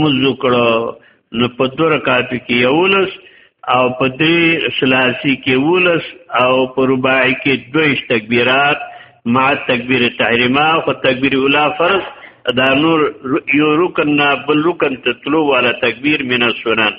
مز وکړو نو په دوه رکعات کې یولس او په درې ثلاثي کې ولس او په رباعي کې دویش تکبیرات مع تکبیر تحریما او تکبیر اولا فرض دا نور یو رکن نه بل رکن ته تلو والا تکبیر من السنن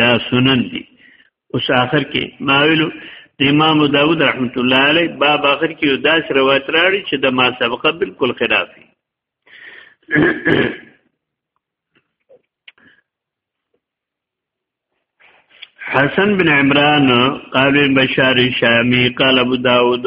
دا سنن دي اوس آخر کې ما ویلو د امام داوود رحمت الله علیه باب آخر کې یو داس روایت راړي چې د ما سبقه بالکل خلاف دي حسن بن عمران قال بن بشار الشامي قال ابو داود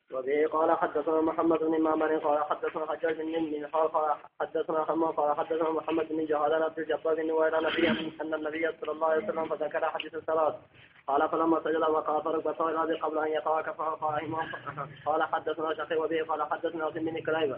وبه قال حدثنا محمد بن معمر قال حدثنا حجاج بن من قال حدثنا حمام قال حدثنا محمد بن جهاد عن عبد الجبار بن وائل عن ان النبي صلى الله عليه وسلم فذكر حديث الصلاه قال فلما سجل وقع فرق بصر الارض قبل ان يقع كفاه فاهما قال حدثنا شقي وبه قال حدثنا عاصم بن كليبه